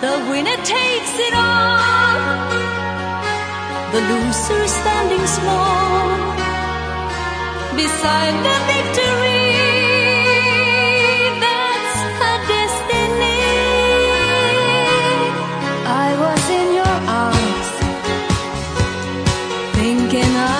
The winner takes it all, the loser standing small beside the victory. That's her destiny. I was in your arms, thinking I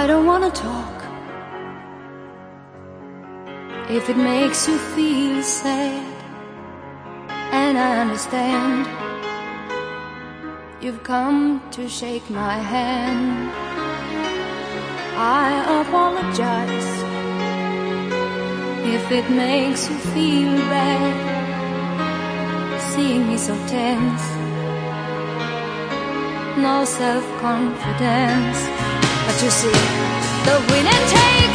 I don't wanna talk. If it makes you feel sad, and I understand, you've come to shake my hand. I apologize if it makes you feel bad, seeing me so tense, no self confidence. But you see, the winner takes.